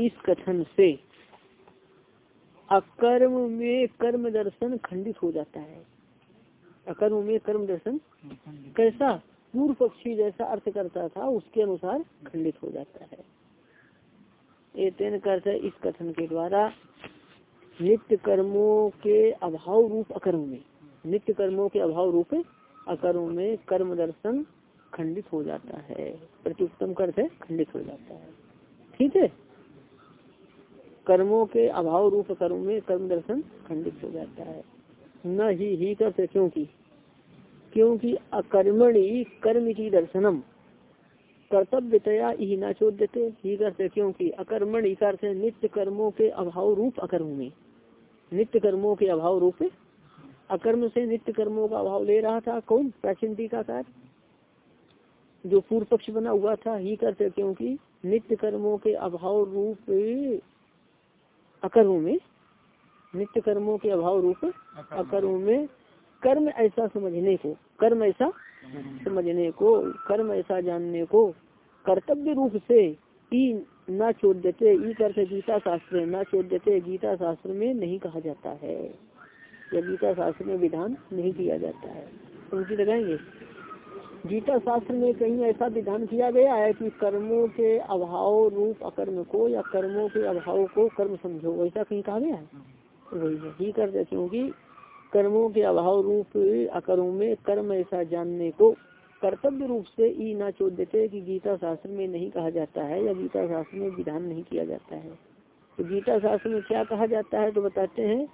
इस कथन से अकर्म में कर्म दर्शन खंडित हो जाता है। अकर्म में कर्म दर्शन कैसा? पूर्व पक्षी जैसा अर्थ करता था, उसके अनुसार खंडित हो जाता है। ये करते इस कथन के द्वारा नित्य कर्मों के अभाव रूप अकर्म में। नित्य कर्मों के अभाव रूप अकर्म में कर्म दर्शन खंडित हो जाता है। प्रत्युत्तम करते खंडित हो जाता है। ठीक है? कर्मों के अभाव रूप कर्म में कर्म दर्शन खंडित हो जाता है। न ही ही करते क्योंकि? क्योंकि अकर्मणि कर्म की दर्शनम। कर्तव्यतया ही न देते ही करते क्योंकि? अकर्मणि करते नित्य कर्मों के अभाव रूप अकर्म में। नित्य कर्मों के अभाव रूप। अकर्म से नित्य कर्मों का अभाव ले रहा था, कौन? प्राचीन टीकाकार जो पूर्व पक्ष बना हुआ था, ही करते क्योंकि नित्य कर्मों के अभाव रूप, अकर्म में, नित्य कर्मों के अभाव रूप, अकर्म में कर्म ऐसा समझने को, कर्म ऐसा समझने को, कर्म ऐसा जानने को, कर्तव्य रूप से ई न छोड़ देते ई करते गीता शास्त्र, न छोड़ देते गीता शास्त्र में नहीं कहा जाता है। या गीता शास्त्र में विधान नहीं किया जाता है। समझी लगाएँगे? गीता शास्त्र में कहीं ऐसा विधान किया गया है कि कर्मों के अभाव रूप अकर्म को या कर्मों के अभाव को कर्म समझो, वैसा कहीं कहा गया है? वही है। ही करते क्योंकि कर्मों के अभाव रूप अकर्म में कर्म ऐसा जानने को कर्तव्य रूप से ई ना देते कि गीता शास्त्र में नहीं कहा जाता है या गीता शास्त्र में विधान नहीं किया जाता है। तो गीता शास्त्र में क्या कहा जाता है तो बताते हैं,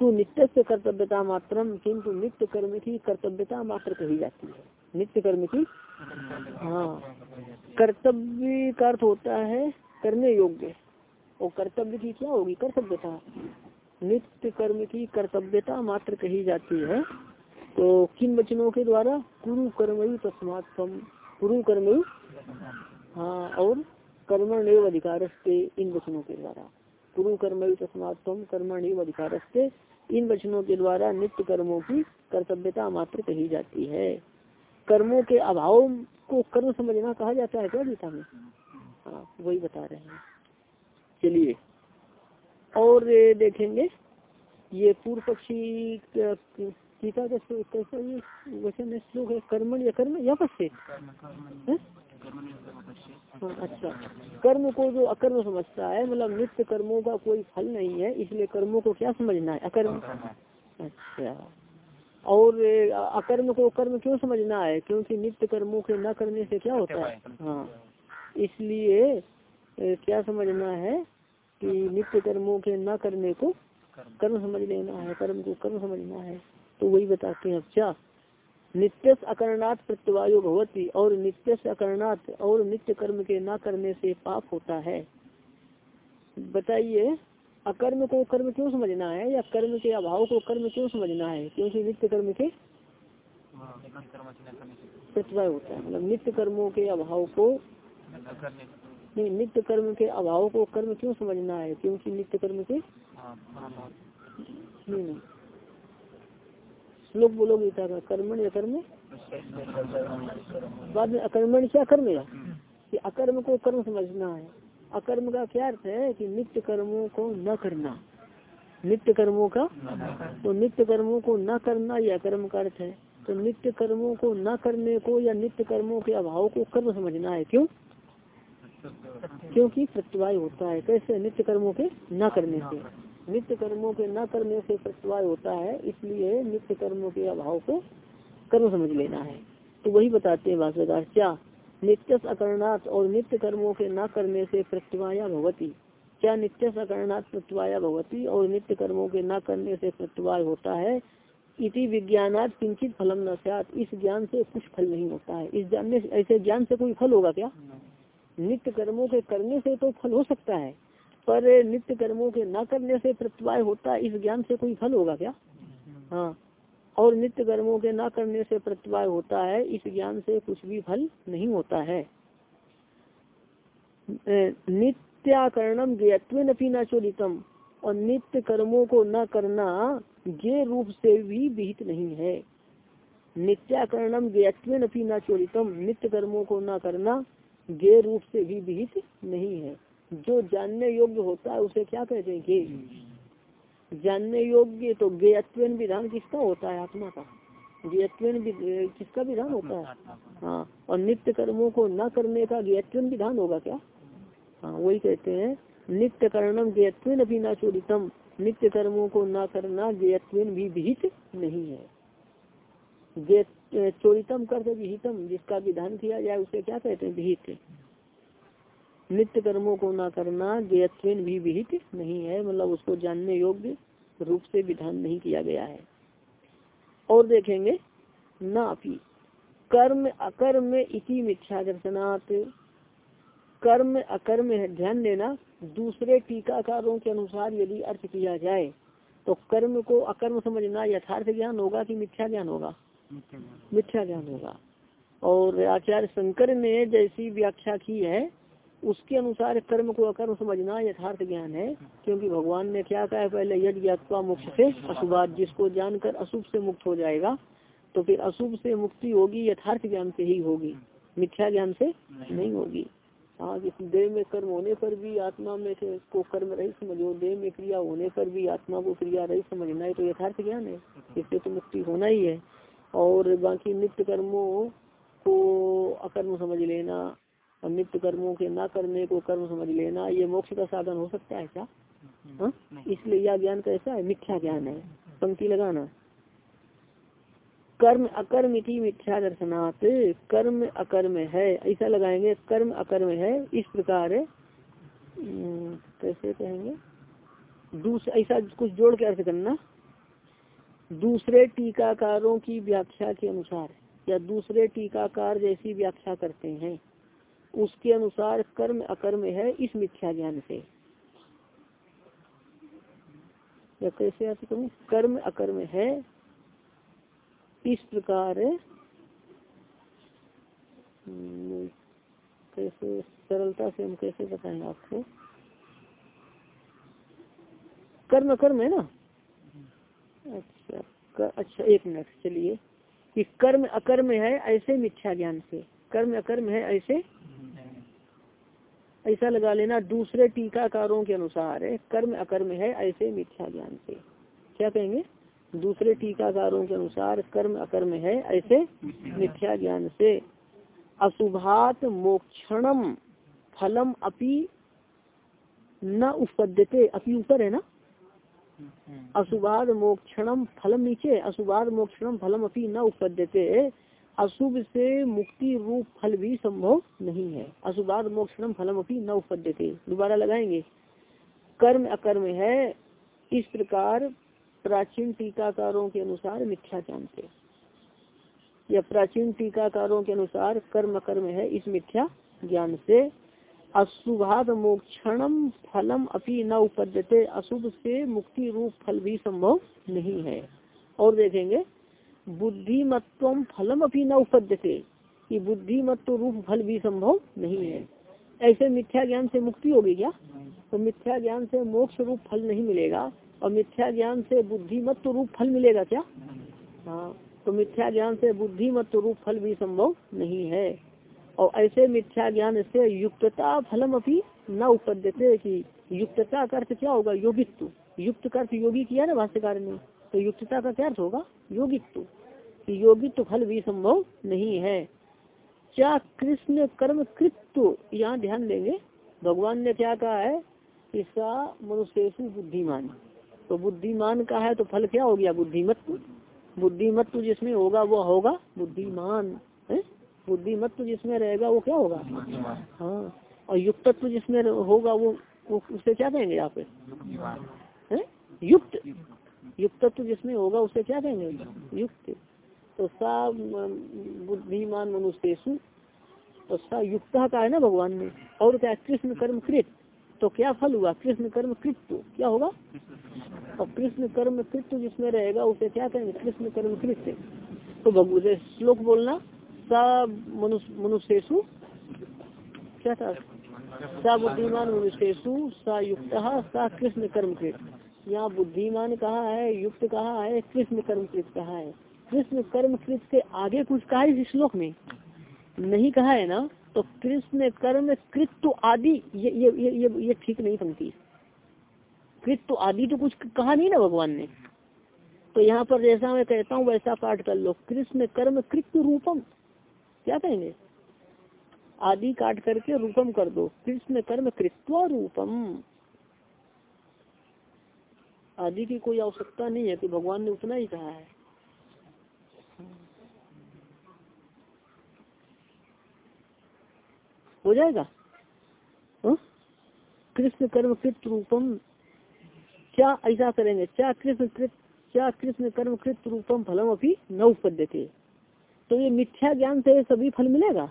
तू नित्य से कर्तव्यता मात्रम, किंतु नित्य कर्म की कर्तव्यता मात्र कही जाती है। नित्य कर्म की? हाँ। कर्तव्य का अर्थ होता है करने योग्य। और कर्तव्य की क्या होगी? कर्तव्यता। नित्य कर्म की कर्तव्यता मात्र कही जाती है। तो किन वचनों के द्वारा? कुरु कर्म तस्मात्म कुरु कर्म हाँ और कर्मण अधिकार इन वचनों के द्वारा। कुरु कर्म तस्मात्म कर्मण अधिकार इन वचनों के द्वारा नित्य कर्मों की कर्तव्यता मात्र कही जाती है। कर्मों के अभाव को कर्म समझना कहा जाता है क्या गीता में? हाँ वही बता रहे हैं। चलिए। और देखेंगे ये पूर्व पक्षी गीता का कैसा ये वचन श्लोक है कर्मण या कर्म या हाँ? अच्छा। कर्म को जो अकर्म समझता है मतलब नित्य कर्मों का कोई फल नहीं है इसलिए कर्मों को क्या समझना है? अकर्म। अच्छा। और अकर्म को कर्म क्यों समझना है? क्योंकि नित्य कर्मों के न करने से क्या होता है? हाँ। इसलिए क्या समझना है कि नित्य कर्मों के न करने को कर्म समझ लेना है कर्म को कर्म समझना है। तो वही बताते हैं अच्छा नित्य अकरणात प्रत्यवायु भगवती और नित्य अकरणात और नित्य कर्म के न करने से पाप होता है। बताइए अकर्म को कर्म क्यों समझना है? या कर्म के अभाव को कर्म क्यों समझना है? क्योंकि नित्य कर्म के प्रतिभा होता है? मतलब नित्य कर्मों के अभाव को नहीं, नित्य कर्म के अभाव को कर्म क्यों समझना है? क्योंकि नित्य कर्म के नहीं नहीं। श्लोक बोलो गीता का कर्मण या कर्म? बाद में अकर्मण क्या कर्म या अकर्म को कर्म समझना है। अकर्म का क्या अर्थ है कि नित्य कर्मों को न करना? नित्य कर्मों का? तो नित्य कर्मों को न करना यह अकर्म का अर्थ है। तो नित्य कर्मों को न करने को या नित्य कर्मों के अभाव को कर्म समझना है क्यों? क्योंकि प्रत्यवाय होता है। कैसे? नित्य कर्मों के न करने से। नित्य कर्मों के न करने से प्रत्यवाय होता है, इसलिए नित्य कर्मों के अभाव को कर्म समझ लेना है। तो वही बताते हैं भाष्यकार क्या नित्य अकरणात् और नित्य कर्मों के न करने से प्रत्यवाया भगवती क्या नित्य अकरणात् प्रत्यवाया भगवती और नित्य कर्मों के न करने से प्रत्यवाय होता है? इति विज्ञानात किंचित फलम न इस ज्ञान से कुछ फल नहीं होता है। इस जानने से ऐसे ज्ञान से कोई फल होगा क्या? नित्य कर्मों के करने से तो फल हो सकता है, पर नित्य कर्मों के न करने से प्रत्यवाय होता है, इस ज्ञान से कोई फल होगा क्या? हाँ। और नित्य कर्मों के न करने से प्रत्यवाय होता है, इस ज्ञान से कुछ भी फल नहीं होता है। नित्याकरणम ज्ञत्व न चोदितम, और नित्य कर्मों को न करना ये रूप से भी विहित नहीं है। नित्याकरणम ज्ञत्व अपनी न चोरितम नित्य कर्मों को न करना गे रूप से भी विहित नहीं है। जो जानने योग्य होता है, उसे क्या कहते हैं जानने योग्य तो गेयत्वेन विधान किसका होता है आत्मा का? गेयत्वेन किसका विधान होता है? हाँ और नित्य कर्मों को न करने का गेयत्वेन विधान होगा क्या? हाँ वही कहते हैं, नित्य कर्णम गेयत्वेन अभी न चोरितम नित्य कर्मों को न करना गेयत्वेन भी विहित नहीं है। चोरितम कर विहितम, जिसका विधान किया जाए उसे क्या कहते हैं? विहित। नित्य कर्मों को न करना गेयत्वेन भी विहित नहीं है मतलब उसको जानने योग्य रूप से विधान नहीं किया गया है। और देखेंगे न अपी कर्म अकर्म इति मिथ्या दर्शनात्। कर्म अकर्म है ध्यान देना दूसरे टीकाकारों के अनुसार यदि अर्थ किया जाए तो कर्म को अकर्म समझना यथार्थ ज्ञान होगा कि मिथ्या ज्ञान होगा? मिथ्या ज्ञान होगा। और आचार्य शंकर ने जैसी व्याख्या की है उसके अनुसार कर्म को अकर्म समझना यथार्थ ज्ञान है, क्योंकि भगवान ने क्या कहा पहले यज्ञ ज्ञातवा मुक्त से अशुभात जिसको जानकर अशुभ से मुक्त हो जाएगा तो फिर अशुभ से मुक्ति होगी, यथार्थ ज्ञान से ही होगी। मिथ्या ज्ञान से नहीं होगी। हाँ जिस देह में कर्म होने पर भी आत्मा में से को कर्म रही समझो, देह में क्रिया होने पर भी आत्मा को क्रिया रही समझना है तो यथार्थ ज्ञान है। इससे तो मुक्ति होना ही है। और बाकी नित्य कर्मों को अकर्म समझ लेना और नित्य कर्मों के न करने को कर्म समझ लेना ये मोक्ष का साधन हो सकता है क्या? हाँ? इसलिए यह ज्ञान कैसा है मिथ्या ज्ञान है पंक्ति लगाना। कर्म अकर्म इति मिथ्या दर्शनात् कर्म अकर्म है ऐसा लगाएँगे कर्म अकर्म है इस प्रकार कैसे कहेंगे? दूसरा ऐसा कुछ जोड़ के अर्थ करना। दूसरे टीकाकारों की व्याख्या के अनुसार या दूसरे टीकाकार जैसी व्याख्या करते हैं। उसके अनुसार कर्म अकर्म है इस मिथ्या ज्ञान से। या कैसे अर्थ करूँ कर्म अकर्म है इस प्रकार कैसे सरलता से हम कैसे बताएँ आपको? कर्म कर्म है ना? अच्छा अच्छा एक मिनट, चलिए। कि कर्म अकर्म है ऐसे मिथ्या ज्ञान से। कर्म अकर्म है ऐसे ऐसा लगा लेना दूसरे टीकाकारों के अनुसार कर्म अकर्म है, ऐसे मिथ्या ज्ञान से। क्या कहेंगे? दूसरे टीकाकारों के अनुसार कर्म अकर्म है, ऐसे मिथ्या ज्ञान से। अशुभात मोक्षणम फलम अपि न उपद्यते। अपि ऊपर है ना? अशुभाद मोक्षणम फलम नीचे। अशुभाद मोक्षणम फलम अपनी न उपद्यते। अशुभ से मुक्ति रूप फल भी संभव नहीं है। अशुभाद मोक्षणम फलम अपनी न उपद्यते। दोबारा लगाएँगे। कर्म अकर्म है। इस प्रकार प्राचीन टीकाकारों के अनुसार मिथ्या ज्ञान से या प्राचीन टीकाकारों के अनुसार कर्म कर्म है, इस मिथ्या ज्ञान से। अशुभाद मोक्षणम फलम अपनी न उपद्यते। अशुभ से मुक्ति रूप फल भी संभव नहीं है। और देखेंगे बुद्धिमत्व फलम अपनी न उपद्यते। कि बुद्धिमत्व रूप फल भी संभव नहीं है। ऐसे मिथ्या ज्ञान से मुक्ति होगी क्या? तो मिथ्या ज्ञान से मोक्ष रूप फल नहीं मिलेगा, और मिथ्या ज्ञान से बुद्धिमत्व रूप फल मिलेगा क्या? हाँ तो मिथ्या ज्ञान से बुद्धिमत्व रूप फल भी संभव नहीं है। और ऐसे मिथ्या ज्ञान से युक्तता फलम अपनी न उपद्यते कि युक्तता का अर्थ क्या होगा? योगित्व। युक्त का अर्थ योगी किया ना भाष्यकार ने तो युक्तता का क्या अर्थ होगा? योगित्व। योगित्व फल भी संभव नहीं है। क्या कृष्ण कर्म कृत्व यहाँ ध्यान देंगे। भगवान ने क्या कहा है? इसका मनुष्य बुद्धिमान। तो बुद्धिमान का है तो फल क्या हो गया? बुद्धिमत्व। बुद्धिमत्व जिसमें होगा वो होगा बुद्धिमान है? बुद्धिमत्व जिसमें रहेगा वो क्या होगा? हाँ और युक्तत्व जिसमें होगा वो, वो उसे क्या देंगे आप युक्त। युक्तत्व जिसमें होगा उसे क्या देंगे? युक्त। तो सा बुद्धिमान मनुष्य तो युक्त का है ना भगवान ने और क्या कृष्ण कर्म कृत? तो क्या फल हुआ? कृष्ण कर्म कृत क्या होगा? और कृष्ण कर्म कृत जिसमें रहेगा, उसे क्या कहेंगे? कृष्ण कर्म कृत तो भगवत श्लोक बोलना, सा मनुष्य मनुष्यु क्या था? सा बुद्धिमान मनुष्यु सा युक्त, सा कृष्ण कर्म कृत यहाँ बुद्धिमान कहा है, युक्त कहा है, कृष्ण कर्म कृत कहा है? कृष्ण कर्म कृत के आगे कुछ कहा इस श्लोक में? नहीं कहा है ना? तो कृष्ण कर्म कृत तो आदि ये ये ये ये, ठीक नहीं पंक्ति। कृत तो आदि तो कुछ कहा नहीं ना भगवान ने? तो यहाँ पर जैसा मैं कहता हूँ वैसा पाठ कर लो। कृष्ण कर्म कृत रूपम। क्या कहेंगे? आदि काट करके रूपम कर दो। कृष्ण कर्म कृत्वा रूपम। आदि की कोई आवश्यकता नहीं है कि भगवान ने उतना ही कहा है। हो जाएगा? हाँ? कृष्ण कर्म कृत रूपम, क्या ऐसा करेंगे? क्या कृष्ण कृत, क्या कृष्ण कर्म कृत रूपम फलम अभी न उपद्य उपद्यते। तो ये मिथ्या ज्ञान से सभी फल मिलेगा?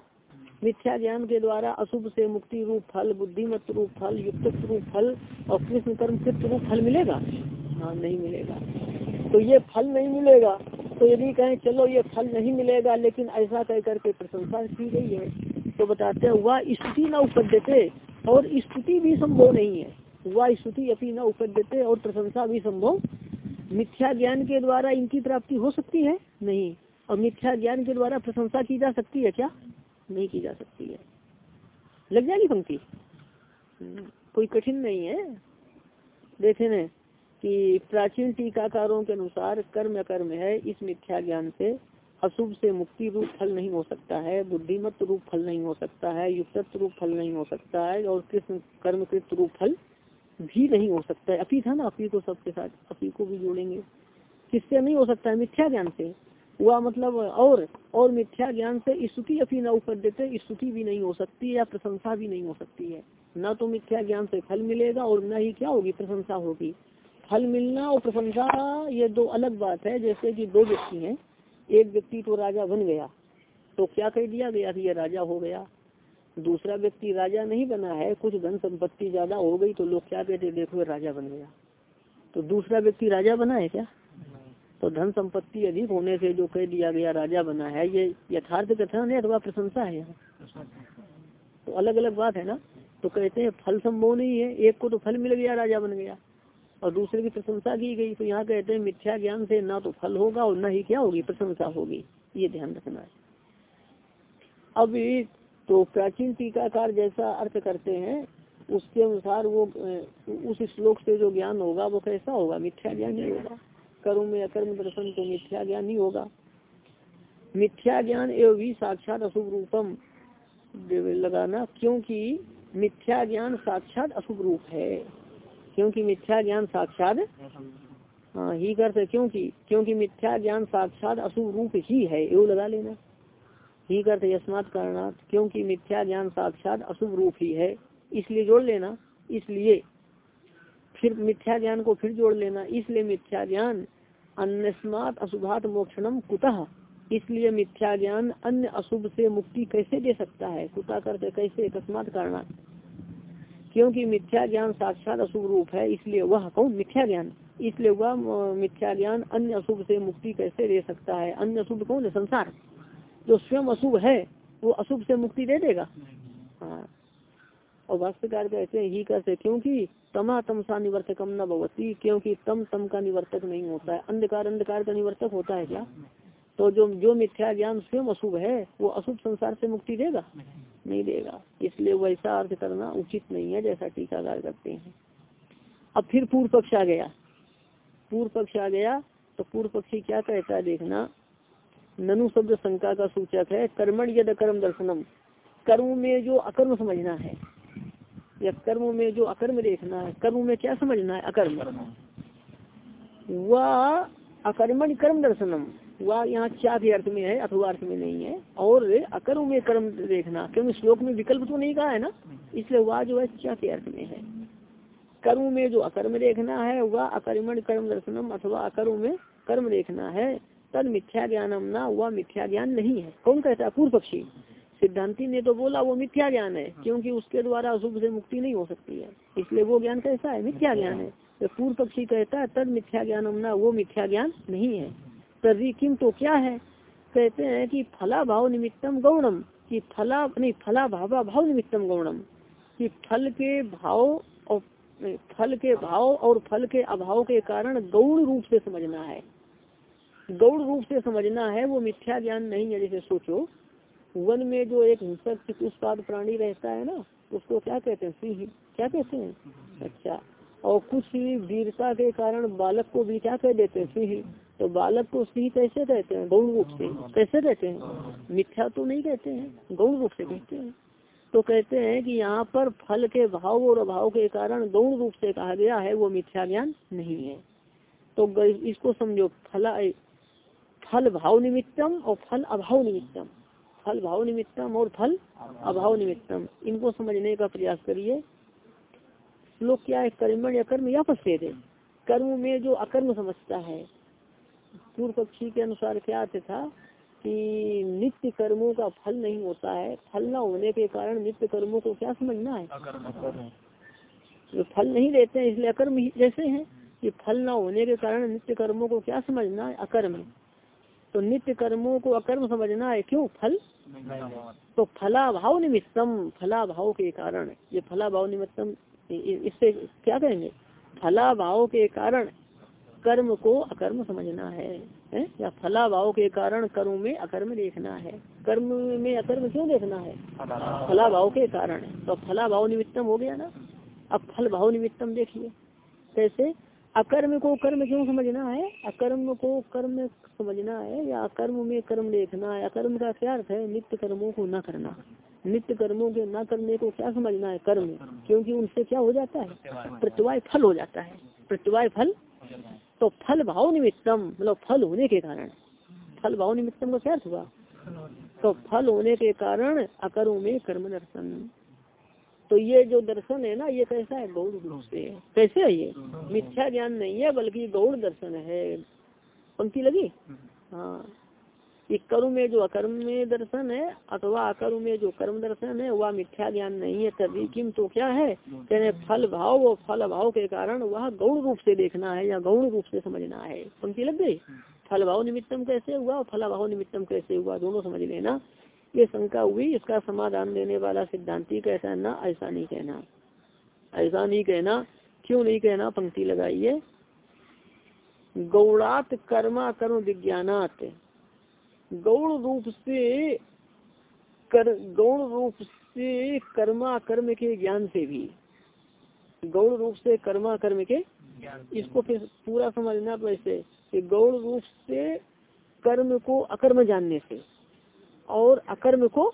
मिथ्या ज्ञान के द्वारा अशुभ से मुक्ति रूप फल, बुद्धिमत रूप फल युक्त रूप फल और कृष्ण कर्म कृत रूप फल मिलेगा? हाँ नहीं मिलेगा। तो ये फल नहीं मिलेगा। तो यदि कहें, चलो ये फल नहीं मिलेगा, लेकिन ऐसा कह करके प्रशंसा की गई है। तो बताते हैं वह स्तुति न उपद्यते और स्तुति भी संभव नहीं है। वह स्तुति अपनी न उपद्यते और प्रशंसा भी संभव। मिथ्या ज्ञान के द्वारा इनकी प्राप्ति हो सकती है? नहीं। और मिथ्या ज्ञान के द्वारा प्रशंसा की जा सकती है क्या? नहीं की जा सकती है। लग जाएगी पंक्ति? कोई कठिन नहीं है। देखे न कि प्राचीन टीकाकारों के अनुसार कर्म कर्म है, इस मिथ्या ज्ञान से अशुभ से मुक्ति रूप फल नहीं हो सकता है बुद्धिमत रूप फल नहीं हो सकता है युक्त रूप फल नहीं हो सकता है, और कृष्ण कर्मकृत रूप फल भी नहीं हो सकता है। अपी था ना अपी को सबके साथ अपी को भी जोड़ेंगे। किससे नहीं हो सकता है? मिथ्या ज्ञान से। हुआ मतलब और और मिथ्या ज्ञान से स्तुति अपनी न ऊपर देते स्तुति भी नहीं हो सकती या प्रशंसा भी नहीं हो सकती है। न तो मिथ्या ज्ञान से फल मिलेगा और न ही क्या होगी? प्रशंसा होगी। फल मिलना और प्रशंसा, ये दो अलग बात है, जैसे कि दो व्यक्ति हैं। एक व्यक्ति तो राजा बन गया तो क्या कह दिया गया कि यह राजा हो गया? दूसरा व्यक्ति राजा नहीं बना है, कुछ धन संपत्ति ज़्यादा हो गई तो लोग क्या कहते देखो राजा बन गया। तो दूसरा व्यक्ति राजा बना है क्या? तो धन संपत्ति अधिक होने से जो कह दिया गया राजा बना है, ये यथार्थ कथन है अथवा प्रशंसा है? यहाँ तो अलग अलग बात है ना? तो कहते हैं, फल संभव नहीं है, एक को तो फल मिल गया, राजा बन गया। और दूसरे की प्रशंसा की गई तो यहाँ कहते हैं, मिथ्या ज्ञान से ना तो फल होगा और न ही क्या होगी? प्रशंसा होगी। ये ध्यान रखना है। अब तो प्राचीन टीकाकार जैसा अर्थ करते हैं, उसके अनुसार वो उस श्लोक से जो ज्ञान होगा, वो कैसा होगा? मिथ्या ज्ञान ही होगा। कर्म में अकर्म दर्शन तो मिथ्या ज्ञान ही होगा। मिथ्या ज्ञान एवं भी साक्षात अशुभ रूपम लगाना, क्योंकि मिथ्या ज्ञान साक्षात अशुभ रूप है। क्योंकि मिथ्या ज्ञान साक्षात? हाँ ही करते क्योंकि क्योंकि मिथ्या ज्ञान साक्षात अशुभ रूप ही है यो लगा लेना। ही करते यशमात कारणात, क्योंकि मिथ्या ज्ञान साक्षात अशुभ रूप ही है, इसलिए जोड़ लेना, इसलिए। फिर मिथ्या ज्ञान को फिर जोड़ लेना, इसलिए मिथ्या ज्ञान अन्यस्मात अशुभात मोक्षणम कुतः? इसलिए मिथ्या ज्ञान अन्य अशुभ से मुक्ति कैसे दे सकता है? कुता करते, कैसे अकस्मात कारणात। क्योंकि मिथ्या ज्ञान साक्षात अशुभ रूप है, इसलिए वह कौन? मिथ्या ज्ञान। इसलिए वह मिथ्या ज्ञान अन्य अशुभ से मुक्ति कैसे दे सकता है? अन्य अशुभ कौन है? संसार। जो स्वयं अशुभ है, वो अशुभ से मुक्ति दे देगा। हाँ। और भाष्यकार कहते हैं, ही कहते क्योंकि तमा तमसा निवर्तकम न भवती, क्योंकि तम तम का निवर्तक नहीं होता है। अंधकार अंधकार का निवर्तक होता है क्या? तो जो जो मिथ्या ज्ञान स्वयं अशुभ है वो अशुभ संसार से मुक्ति देगा? नहीं। देगा। इसलिए वैसा अर्थ करना उचित नहीं है जैसा टीकाकार करते हैं। अब फिर पूर्व पक्ष आ गया। पूर्व पक्ष आ गया तो पूर्व पक्षी क्या कहता है देखना? ननु शब्द शंका का सूचक है कर्मण यद अकर्म दर्शनम। कर्म में जो अकर्म समझना है या कर्म में जो अकर्म देखना है कर्म में क्या समझना है? अकर्म। वह अकर्मण कर्म दर्शनम। वह यहाँ क्या के अर्थ में है, अथवा अर्थ में नहीं है, और अकर्म में कर्म देखना, क्योंकि श्लोक में विकल्प तो नहीं कहा है ना, इसलिए वह जो है, क्या के अर्थ में है? कर्म में जो अकर्म देखना है, वह अकर्मण कर्म दर्शनम अथवा अकर्म में कर्म देखना है। तद मिथ्या ज्ञानम ना, वह मिथ्या ज्ञान नहीं है। कौन कहता है? पूर्व पक्षी। सिद्धांति ने तो बोला, वो मिथ्या ज्ञान है, क्योंकि उसके द्वारा अशुभ से मुक्ति नहीं हो सकती है। इसलिए वो ज्ञान कैसा है? मिथ्या ज्ञान है। तो पूर्व पक्षी कहता है, तद मिथ्या ज्ञानम ना, वो मिथ्या ज्ञान नहीं है। तभी किम तो क्या है? कहते हैं कि फला भाव निमित्तम गौणम कि फला नहीं फला भावा भाव निमित्तम गौणम कि फल के भाव और फल के भाव और फल के अभाव के कारण गौण रूप से समझना है। गौड़ रूप से समझना है वो मिथ्या ज्ञान नहीं है जैसे सोचो। वन में जो एक हिंसक चतुष्पाद प्राणी रहता है ना उसको क्या कहते हैं? सिंह। क्या कहते हैं? अच्छा। और कुछ वीरता के कारण बालक को भी क्या कह देते हैं? सिंह। तो बालक को सिंह कैसे कहते हैं? गौण रूप से। कैसे कहते हैं? मिथ्या तो नहीं कहते हैं। गौण रूप से कहते हैं। तो कहते हैं कि यहाँ पर फल के भाव और अभाव के कारण गौण रूप से कहा गया है, वो मिथ्या ज्ञान नहीं है। तो इसको समझो, फल फल भाव निमित्तम और फल अभाव निमित्तम। फल भाव निमित्तम और फल अभाव निमित्तम। इनको समझने का प्रयास करिए। लोग क्या है? कर्म या कर्म या पश्चेद कर्म में जो अकर्म समझता है पूर्व पक्षी के अनुसार क्या अर्थ था कि नित्य कर्मों का फल नहीं होता है फल न होने के कारण नित्य कर्मों को क्या समझना है? जो फल नहीं देते हैं इसलिए अकर्म ही जैसे हैं कि फल न होने के कारण नित्य कर्मों को क्या समझना है? अकर्म तो नित्य कर्मों को अकर्म समझना है क्यों? फल? तो फलाभाव निमित्तम फलाभाव के कारण ये फलाभाव निमित्तम इससे क्या कहेंगे? फलाभाव के कारण कर्म को अकर्म समझना है, है? या फलाभाव के कारण कर्म में अकर्म देखना है। कर्म में अकर्म क्यों देखना है? फलाभाव के कारण। तो फलाभाव निमित्तम हो गया ना? अब फल भाव निमित्तम देखिए। कैसे? अकर्म को कर्म क्यों समझना है? अकर्म को कर्म समझना है या अकर्म में कर्म देखना है? अकर्म का क्या अर्थ है? नित्य कर्मों को न करना। नित्य कर्मों के न करने को क्या समझना है? कर्म। क्योंकि उनसे क्या हो जाता है? प्रत्यवाय फल हो जाता है। प्रत्यवाय फल तो फल भाव निमित्तम मतलब फल होने के कारण। फल भाव निमित्तम का क्या हुआ? तो फल होने के कारण अकर्म में कर्म दर्शन। तो ये जो दर्शन है ना, ये कैसा है? गौड़ रूप से। कैसे है ये? मिथ्या ज्ञान नहीं है, बल्कि गौड़ दर्शन है। पंक्ति लगी? हाँ। कि कर्म में जो अकर्म में दर्शन है, अथवा अकर्म में जो कर्म दर्शन है, वह मिथ्या ज्ञान नहीं है, तभी किम तो क्या है? कहने फल भाव और फल भाव के कारण वह गौण रूप से देखना है या गौण रूप से समझना है। पंक्ति लग गई? फल भाव निमित्तम कैसे हुआ और फल भाव निमित्तम कैसे हुआ? दोनों समझ लेना। ये शंका हुई, इसका समाधान देने वाला सिद्धांति कैसा ना, ऐसा नहीं कहना। ऐसा नहीं कहना। क्यों नहीं कहना? पंक्ति लगाइए। गौड़ात कर्मा कर्म विज्ञानात। गौण रूप से कर गौण रूप से कर्मा कर्म के ज्ञान से भी। गौण रूप से कर्मा कर्म के इसको फिर पूरा समझना वैसे कि गौण रूप से कर्म को अकर्म जानने से और अकर्म को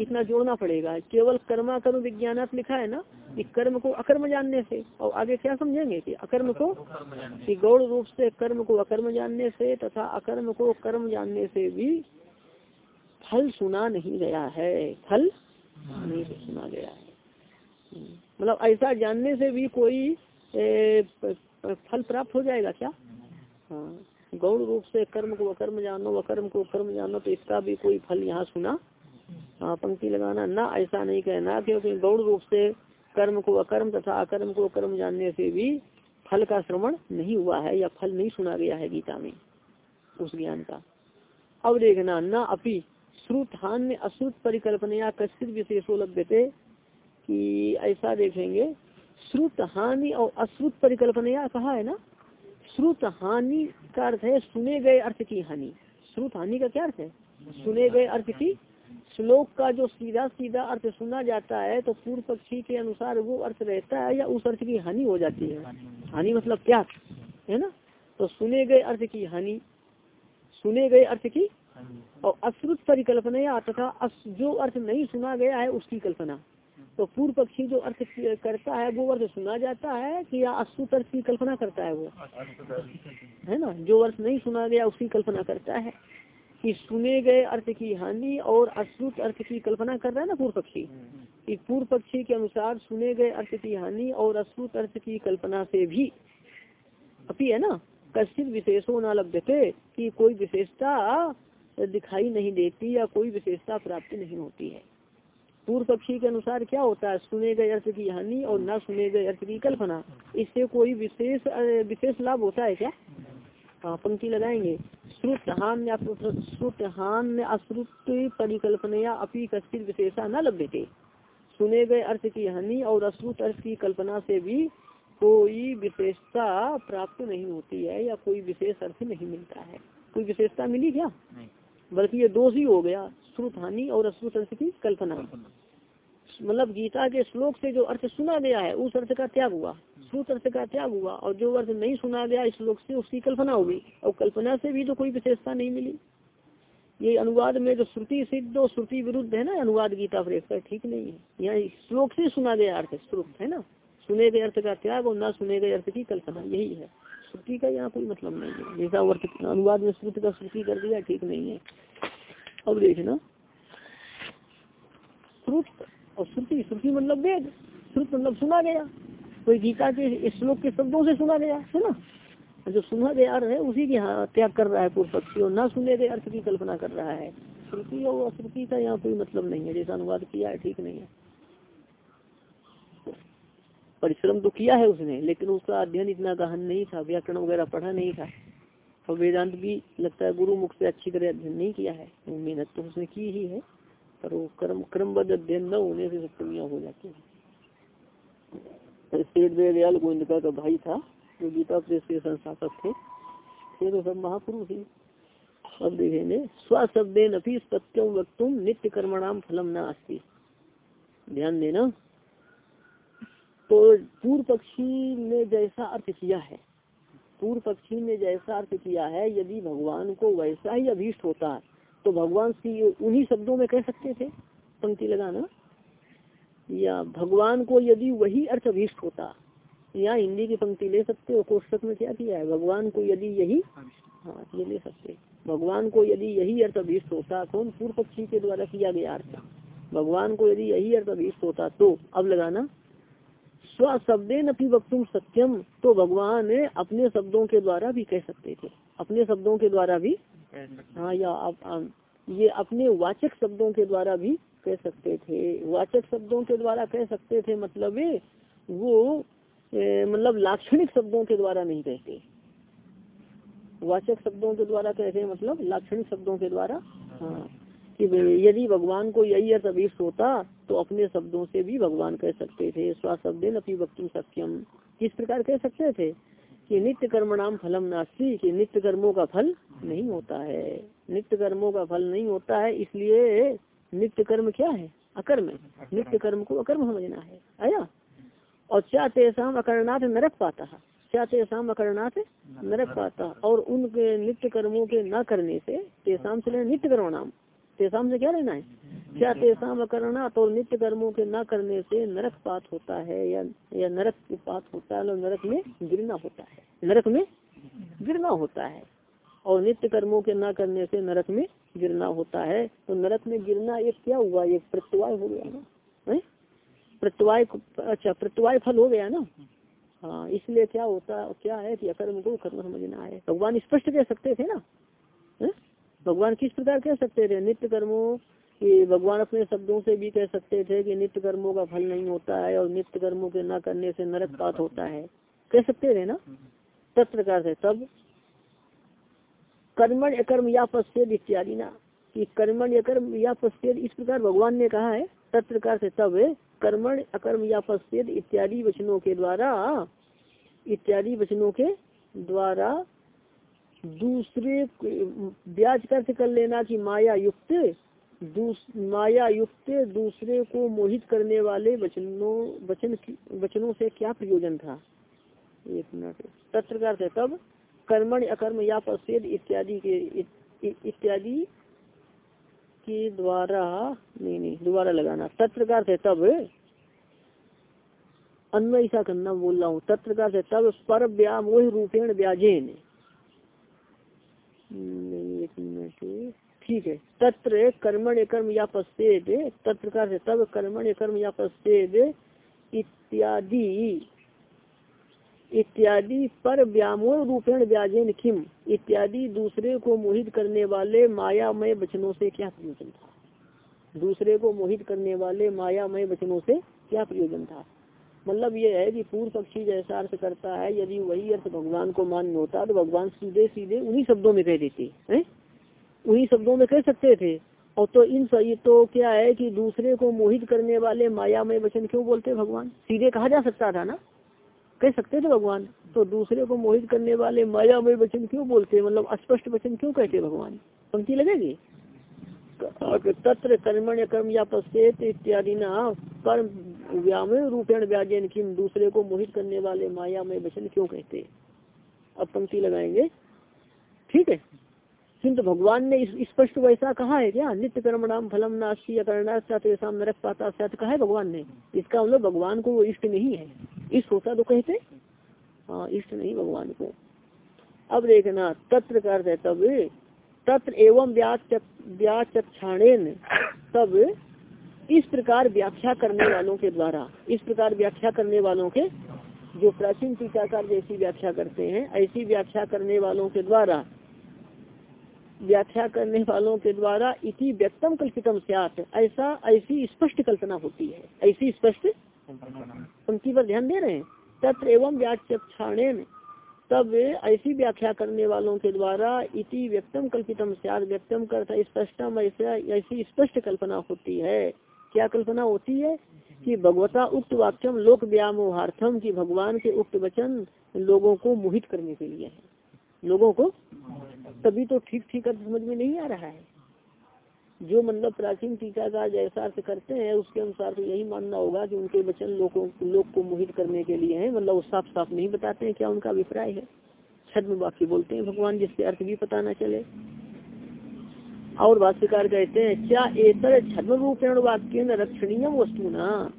इतना जोड़ना पड़ेगा। केवल कर्मा कर्म विज्ञान लिखा है ना कि कर्म को अकर्म जानने से और आगे क्या समझेंगे कि अकर्म को? कि गौड़ रूप से कर्म को अकर्म जानने से तथा अकर्म को कर्म जानने से भी फल सुना नहीं गया है। फल नहीं सुना गया है। मतलब ऐसा जानने से भी कोई ए, फल प्राप्त हो जाएगा क्या? हाँ। गौड़ रूप से कर्म को अकर्म जानो अकर्म को कर्म जानो तो इसका भी कोई फल यहाँ सुना हाँ पंक्ति लगाना ना, ऐसा नहीं कहना, क्योंकि गौड़ रूप से कर्म को अकर्म तथा अकर्म को कर्म जानने से भी फल का श्रवण नहीं हुआ है, या फल नहीं सुना गया है गीता में, उस ज्ञान का। अब देखना न, अपी श्रुत हान अश्रुत परिकल्पना कश्चित विशेषो लभ्यते, कि ऐसा देखेंगे श्रुत हानि और अश्रुत परिकल्पना कहा है ना? श्रुत हानि का अर्थ है, सुने गए अर्थ की हानि। श्रुत हानि का क्या अर्थ है? सुने गए अर्थ की श्लोक का जो सीधा सीधा अर्थ सुना जाता है तो पूर्व पक्षी के अनुसार वो अर्थ रहता है या उस अर्थ की हानि हो जाती है? हानि मतलब क्या? है ना? तो सुने गए अर्थ की हानि सुने गए अर्थ की और अश्रुत परिकल्पना तथा जो अर्थ नहीं सुना गया है उसकी कल्पना। तो पूर्व पक्षी जो अर्थ करता है वो अर्थ सुना जाता है कि या अश्रुत अर्थ की कल्पना करता है वो? है ना? जो अर्थ नहीं सुना गया उसकी कल्पना करता है। कि सुने गए अर्थ की हानि और अश्रुत अर्थ की कल्पना कर रहा है ना पूर्व पक्षी? कि पूर्व पक्षी के अनुसार सुने गए अर्थ की हानि और अश्रुत अर्थ की कल्पना से भी अपी है ना, कश्चित विशेषो न लभ्यते कि कोई विशेषता दिखाई नहीं देती या कोई विशेषता प्राप्त नहीं होती है। पूर्व पक्षी के अनुसार क्या होता है? सुने गए अर्थ की हानि और न सुने गए अर्थ की कल्पना। इससे कोई विशेष विशेष लाभ होता है क्या? हाँ पंक्ति लगाएँगे। श्रुत हान श्रुत हान अश्रुत परिकल्पना अपनी कश्चित विशेषा न लभ्यते। सुने गए अर्थ की हानि और अश्रुत अर्थ की कल्पना से भी कोई विशेषता प्राप्त नहीं होती है या कोई विशेष अर्थ नहीं मिलता है। कोई विशेषता मिली क्या? बल्कि ये दोष ही हो गया श्रुत हानि और अश्रुत अर्थ की कल्पना। मतलब गीता के श्लोक से जो अर्थ सुना गया है उस अर्थ का त्याग हुआ। श्रुत अर्थ का त्याग हुआ? और जो अर्थ नहीं सुना गया श्लोक से, उसकी कल्पना हो गई। और कल्पना से भी तो कोई विशेषता नहीं मिली। ये अनुवाद में जो श्रुति सिद्ध और श्रुति विरुद्ध है ना, अनुवाद गीता प्रेक्षक ठीक नहीं है। यहाँ श्लोक से सुना गया अर्थ, श्रुत, है ना? सुने गए अर्थ का त्याग और ना सुने गए अर्थ की कल्पना, यही है। श्रुति का यहाँ कोई मतलब नहीं है। जैसा अर्थ अनुवाद में श्रुति का श्रुति कर दिया, ठीक नहीं है। अब देखना। श्रुत और श्रुति श्रुति मतलब वेद। श्रुत मतलब सुना गया। कोई गीता के श्लोक के शब्दों से सुना गया है ना जो सुना गया अर्थ है, उसी की यहाँ त्याग कर रहा है पूर्व पक्षी और ना सुने गए अर्थ की कल्पना कर रहा है। श्रुति और अश्रुति का यहाँ कोई मतलब नहीं है, जैसा अनुवाद किया है, ठीक नहीं है। परिश्रम तो किया है उसने, लेकिन उसका अध्ययन इतना गहन नहीं था, व्याकरण वगैरह पढ़ा नहीं था। और वेदांत भी लगता है गुरु मुख से अच्छी तरह अध्ययन नहीं किया है मेहनत तो उसने की ही है, पर वो कर्म क्रमबद्ध अध्ययन न होने से सब हो जाती है। दयाल गोविंदका का भाई था, जो गीता प्रेस के संस्थापक थे। ये तो सब महापुरुष ही। अब देखेंगे। स्वशब्देन अपनी सत्यम वक्तुम नित्य कर्मणाम फलम न अस्ती ध्यान देना। तो पूर्व पक्षी ने जैसा अर्थ किया है, पूर्व पक्षी ने जैसा अर्थ किया है, यदि भगवान को वैसा ही अभीष्ट होता तो भगवान की उन्हीं शब्दों में कह सकते थे, पंक्ति लगाना। या भगवान को यदि वही अर्थ अभीष्ट होता यहाँ हिंदी की पंक्ति ले सकते हो कोष्टक में क्या किया है? भगवान को यदि यही हाँ ये ले सकते। भगवान को यदि यही अर्थ अभीष्ट होता कौन पूर्व पक्षी के द्वारा किया गया अर्थ। भगवान को यदि यही अर्थ अभीष्ट होता तो अब लगाना। स्व शब्दे नफी वक्तुम सत्यम तो भगवान अपने शब्दों के द्वारा भी कह सकते थे। अपने शब्दों के द्वारा भी हाँ या आप ये अपने वाचक शब्दों के द्वारा भी कह सकते थे, वाचक शब्दों के द्वारा कह सकते थे मतलब वो मतलब लाक्षणिक शब्दों के द्वारा नहीं कहते। वाचक शब्दों के द्वारा कहते हैं मतलब लाक्षणिक शब्दों के द्वारा हाँ कि यदि भगवान को यही अर्थ होता तो अपने शब्दों से भी भगवान कह सकते थे स्वाशब्देन अपनी वक्तुम सत्यम किस प्रकार कह सकते थे कि नित्य कर्म नाम फलम नास्ती, कि नित्य कर्मों का फल नहीं होता है। नित्य कर्मों का फल नहीं होता है, इसलिए नित्य कर्म क्या है? अकर्म नित्य कर्म को अकर्म समझना है। आया? और क्या तेसाम अकरणाथ नरक पाता। क्या तेसाम अकरणाथ नरक पाता। और उनके नित्य कर्मों के न करने से तेसाम से लेना नित्य कर्म नाम तेसाम से क्या लेना है? क्या तेसाम अकरणात और नित्य कर्मों के न करने से नरक पात होता है या या नरक पात होता है नरक में गिरना होता है। नरक में गिरना होता है। और नित्य कर्मों के न करने से नरक में गिरना होता है तो नरक में गिरना एक क्या हुआ? एक प्रत्यवाय हो गया ना? प्रत्यवाय अच्छा प्रत्यवाय फल हो गया ना? हाँ इसलिए क्या होता क्या है कि अकर्म को कर्म समझना है भगवान स्पष्ट कह सकते थे ना? है? भगवान किस प्रकार कह सकते थे? नित्य कर्मों कि भगवान अपने शब्दों से भी कह सकते थे कि नित्य कर्मों का फल नहीं होता है और नित्य कर्मों के न करने से नरक पात होता है। कह सकते थे ना? तत्प्रकार से। तब कर्मण अकर्म या पश्चेद इत्यादि ना। कि कर्मण अकर्म या पश्चेद, इस प्रकार भगवान ने कहा है, तत्प्रकार से तब कर्मण अकर्म या पश्चेद इत्यादि वचनों के द्वारा, इत्यादि वचनों के द्वारा दूसरे ब्याज कर्थ कर लेना कि माया युक्त माया युक्त दूसरे को मोहित करने वाले वचनों, वचन वचनों से क्या प्रयोजन था? एक मिनट। तत्प्रकार से तब कर्मण अकर्म या पश्चेद इत्यादि के इत्यादि के द्वारा, नहीं नहीं, दोबारा लगाना। तत्प्रकार से तब, अन्वय ऐसा करना बोल रहा हूँ। तत्प्रकार से तब पर व्याम वही रूपेण व्याजेन। एक मिनट। ठीक है। तत्र कर्मण कर्म या पश्चेद तत्प्रकार से तब कर्मण कर्म या पश्चेद इत्यादि। इत्यादि पर व्यामोह रूपेण व्याजेन किम। इत्यादि दूसरे को मोहित करने वाले मायामय वचनों से क्या प्रयोजन था? दूसरे को मोहित करने वाले मायामय वचनों से क्या प्रयोजन था? मतलब ये है कि पूर्व पक्षी जैसा अर्थ करता है, यदि वही अर्थ भगवान को मान्य होता तो भगवान सीधे सीधे उन्हीं शब्दों में कह देते, हैं? उन्हीं शब्दों में कह सकते थे। और तो इन सही तो क्या है कि दूसरे को मोहित करने वाले मायामय वचन क्यों बोलते भगवान? सीधे कहा जा सकता था ना? कह सकते थे भगवान तो दूसरे को मोहित करने वाले मायामय वचन क्यों बोलते मतलब अस्पष्ट वचन क्यों कहते भगवान? पंक्ति लगेगी? तत्र कर्मण कर्म या पश्चेत इत्यादि न। कर्म व्याम रूपेण व्याजन किम दूसरे को मोहित करने वाले माया में वचन क्यों कहते अब पंक्ति लगाएँगे। ठीक है? किंतु भगवान ने स्पष्ट वैसा कहा है, क्या? नित्य कर्म नाम फलम नास्ती अकरणाशा नरक पाता सत कहा है भगवान ने? इसका मतलब भगवान को वो इष्ट नहीं है। इष्ट होता तो कहते हाँ? इष्ट नहीं भगवान को। अब देखना, तत्र कर दे तब तत्र एवं व्याचक्षाणेन, तब इस प्रकार व्याख्या करने वालों के द्वारा, इस प्रकार व्याख्या करने वालों के, जो प्राचीन टीकाकार जैसी व्याख्या करते हैं, ऐसी व्याख्या करने वालों के द्वारा व्याख्या करने वालों के द्वारा इति व्यक्तम कल्पितम स्यात। ऐसा, ऐसी स्पष्ट कल्पना होती है। ऐसी स्पष्ट पंक्ति पर ध्यान दे रहे हैं। तत्र एवं व्याचक्षाणेन तब ऐसी व्याख्या करने वालों के द्वारा इति व्यक्तम कल्पितम सियाद व्यक्तम करता स्पष्टम, ऐसा, ऐसी स्पष्ट कल्पना होती है। क्या कल्पना होती है? कि भगवता उक्त वाक्यम लोक व्यामोहार्थम, की भगवान के उक्त वचन लोगों को मोहित करने के लिए है। लोगों को, तभी तो ठीक ठीक अर्थ समझ में नहीं आ रहा है। जो मतलब प्राचीन टीका जैसा अर्थ करते हैं, उसके अनुसार तो यही मानना होगा कि उनके वचन लोगों, लोग को मोहित करने के लिए है मतलब वो साफ़ साफ़ नहीं बताते हैं क्या उनका अभिप्राय है। छद्म वाक्य बोलते हैं, भगवान जिसके अर्थ भी पता न चले। और भाष्यकार कहते हैं, क्या एतर छद्म रूपेण वाक्य रक्षणीय वस्तु न